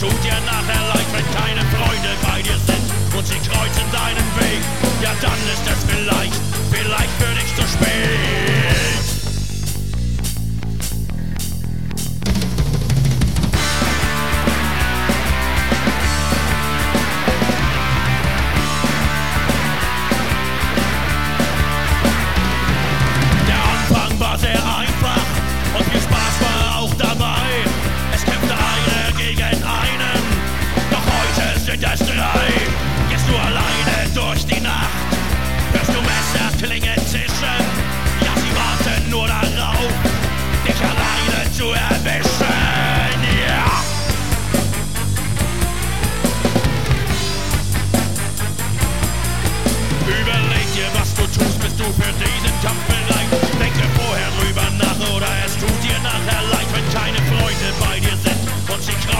Súng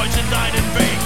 und sie kreuzen